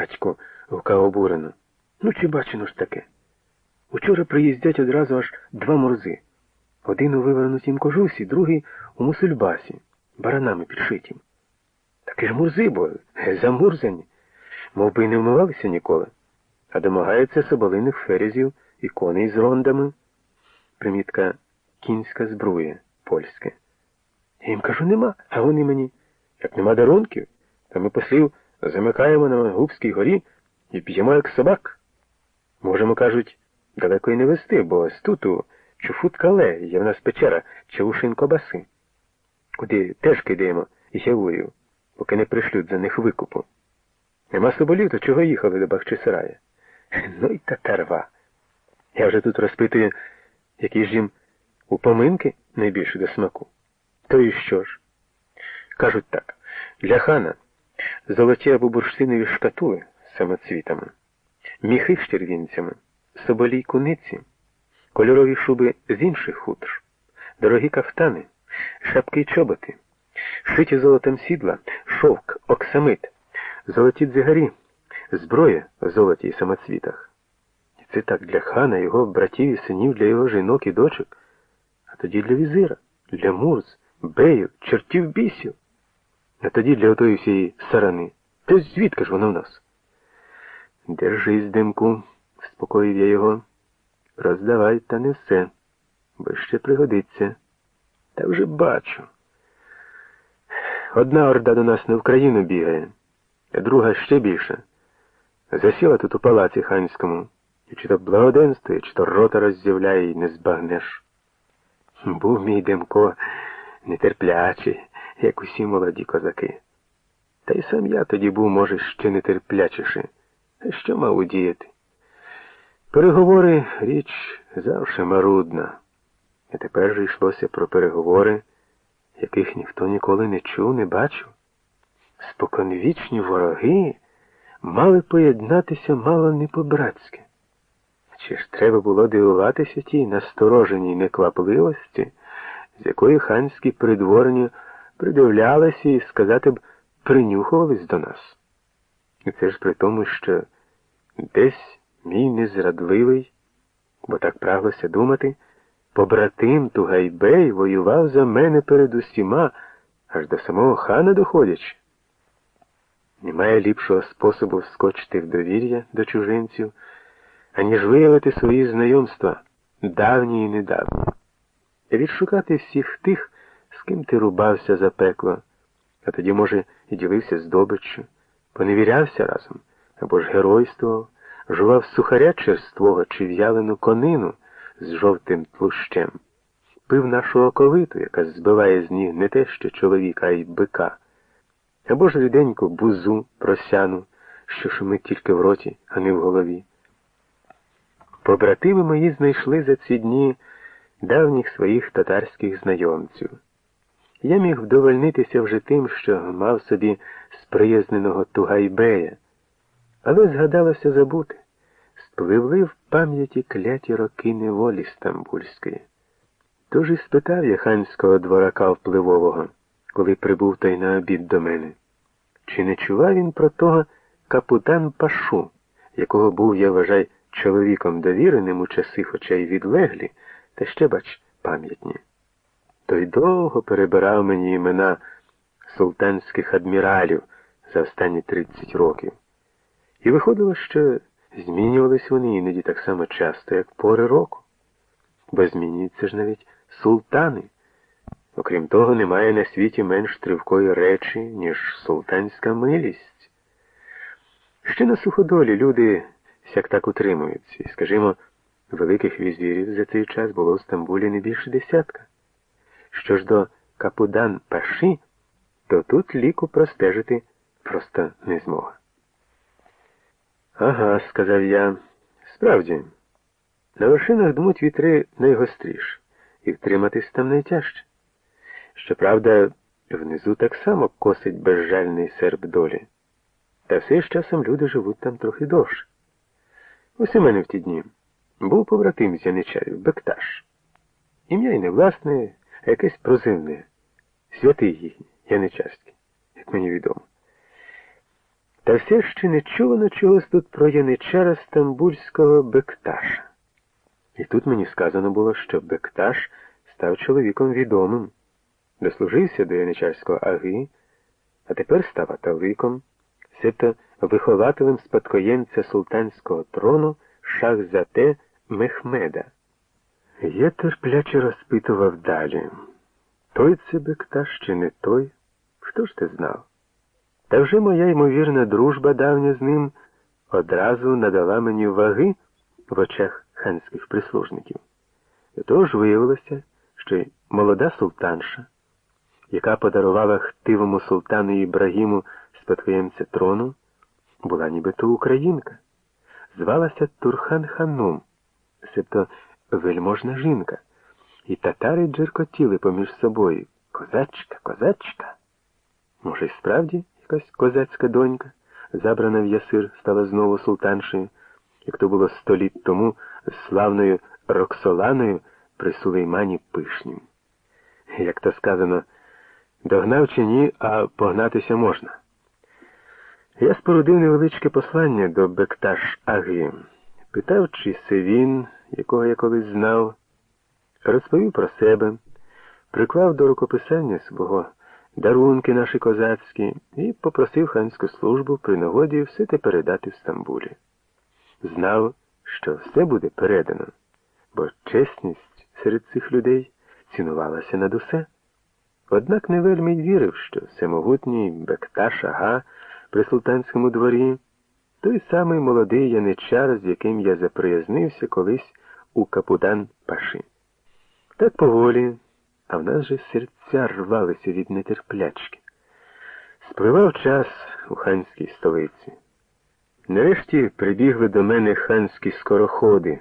батько, гукав обурено. Ну, чи бачено ж таке? Учора приїздять одразу аж два морзи. Один у вивернутім кожусі, другий у мусульбасі, баранами підшитім. Такі ж мурзи, бо замурзані, мов би й не вмивалися ніколи, а домагаються соболиних ферезів і коней з рондами. Примітка кінська збруя польське. Я їм кажу, нема, а вони мені. Як нема дарунків, то ми послів замикаємо на Губській горі і п'ємо, як собак. Можемо, кажуть, далеко й не вести, бо ось тут у Чуфут-Кале є в нас печера Чаушин Кобаси, куди теж кидаємо і сявую, поки не пришлють за них викупу. Нема соболів, то чого їхали до Бахчисарая? Ну і татарва. Я вже тут розпитую, які ж їм упоминки найбільше до смаку. То і що ж? Кажуть так, для хана золоті або бурштинові шкатули з самоцвітами, міхи з червінцями, соболій куниці, кольорові шуби з інших хутр, дорогі кафтани, шапки й чоботи, шиті золотом сідла, шовк, оксамит, золоті дзигарі, зброя в золоті й самоцвітах. Це так для хана, його братів і синів, для його жінок і дочок, а тоді для візира, для мурз, беїв, чертів бісів, а тоді для отої всієї сарани. Та звідки ж воно в нас? Держись, димку, спокоїв я його. Роздавай, та не все, бо ще пригодиться. Та вже бачу. Одна орда до нас на Україну бігає, а друга ще більша. Засіла тут у палаці ханському, і чи то благоденствує, чи то рота роззявляє і не збагнеш. Був мій Демко нетерплячий, як усі молоді козаки. Та й сам я тоді був, може, ще нетерплячіший. А що мав удіяти? Переговори річ завше марудна. І тепер же йшлося про переговори, яких ніхто ніколи не чув, не бачив. Споконвічні вороги мали поєднатися мало не по-братськи. Чи ж треба було дивуватися тій настороженій неквапливості, з якої ханські придворні придивлялися і, сказати б, принюхувались до нас? І це ж при тому, що десь мій незрадливий, бо так праглося думати, побратим Тугайбей воював за мене перед усіма, аж до самого хана доходячи. Немає ліпшого способу вскочити в довір'я до чужинців, аніж виявити свої знайомства, давні і недавні, відшукати всіх тих, ким ти рубався за пекло, а тоді, може, і ділився здобиччю, поневірявся разом? Або ж геройствував, жував сухаря черствого чи в'ялену конину з жовтим тлущем, пив нашу оковиту, яка збиває з ніг не те що чоловіка, а й бика, або ж ріденьку бузу просяну, що шумить тільки в роті, а не в голові. Побратими мої знайшли за ці дні давніх своїх татарських знайомців. Я міг вдовольнитися вже тим, що мав собі сприязненого Тугайбея, але згадалося забути, спливли в пам'яті кляті роки неволі Стамбульської. Тож і спитав я ханського дворака впливового, коли прибув той на обід до мене, чи не чував він про того капутан Пашу, якого був, я вважай, чоловіком довіреним у часи, хоча й відлеглі, та ще, бач, пам'ятні. Той довго перебирав мені імена султанських адміралів за останні 30 років. І виходило, що змінювались вони іноді так само часто, як пори року. Бо змінюються ж навіть султани. Окрім того, немає на світі менш тривкої речі, ніж султанська милість. Ще на суходолі люди сяк так утримуються, і, скажімо, великих візирів за цей час було в Стамбулі не більше десятка. Що ж до Капудан Паші, то тут ліку простежити просто не змога. Ага, сказав я. Справді, на вершинах дмуть вітри найгостріш, і втриматись там найтяжче. Щоправда, внизу так само косить безжальний серп долі. Та все ж часом люди живуть там трохи довше. Ось у мене в ті дні був побратим з Яничарів, Бекташ. Ім'я й не власне, якесь прозивне, святий їхній, Яничарський, як мені відомо. Та все ще не чувано чогось тут про яничара стамбульського Бекташа. І тут мені сказано було, що Бекташ став чоловіком відомим, дослужився до яничарського аги, а тепер став аталиком, себто вихователем спадкоємця султанського трону Шахзате Мехмеда. Я терпляче розпитував далі. Той це Бекташ чи не той? Хто ж ти знав? Та вже моя ймовірна дружба давня з ним одразу надала мені ваги в очах ханських прислужників. До того виявилося, що молода султанша, яка подарувала хтивому султану Ібрагіму спадкоємця трону, була нібито українка, звалася Турхан Ханум, себто вельможна жінка, і татари джеркотіли поміж собою козачка, козачка. Може, й справді якась козацька донька, забрана в ясир, стала знову султаншею, як то було сто літ тому з славною Роксоланою при Сулеймані Пишнім. Як то сказано, догнав чи ні, а погнатися можна. Я спорудив невеличке послання до Бекташ Аги. Питав, чи це він, якого я колись знав, розповів про себе, приклав до рукописання свого дарунки наші козацькі і попросив ханську службу при нагоді все те передати в Стамбулі. Знав, що все буде передано, бо чесність серед цих людей цінувалася над усе. Однак не вельми й вірив, що всемогутній Бекташ Ага при султанському дворі той самий молодий яничар, з яким я заприязнився колись у Капудан Паши. Так поволі, а в нас же серця рвалися від нетерплячки. Спливав час у ханській столиці. Нарешті прибігли до мене ханські скороходи.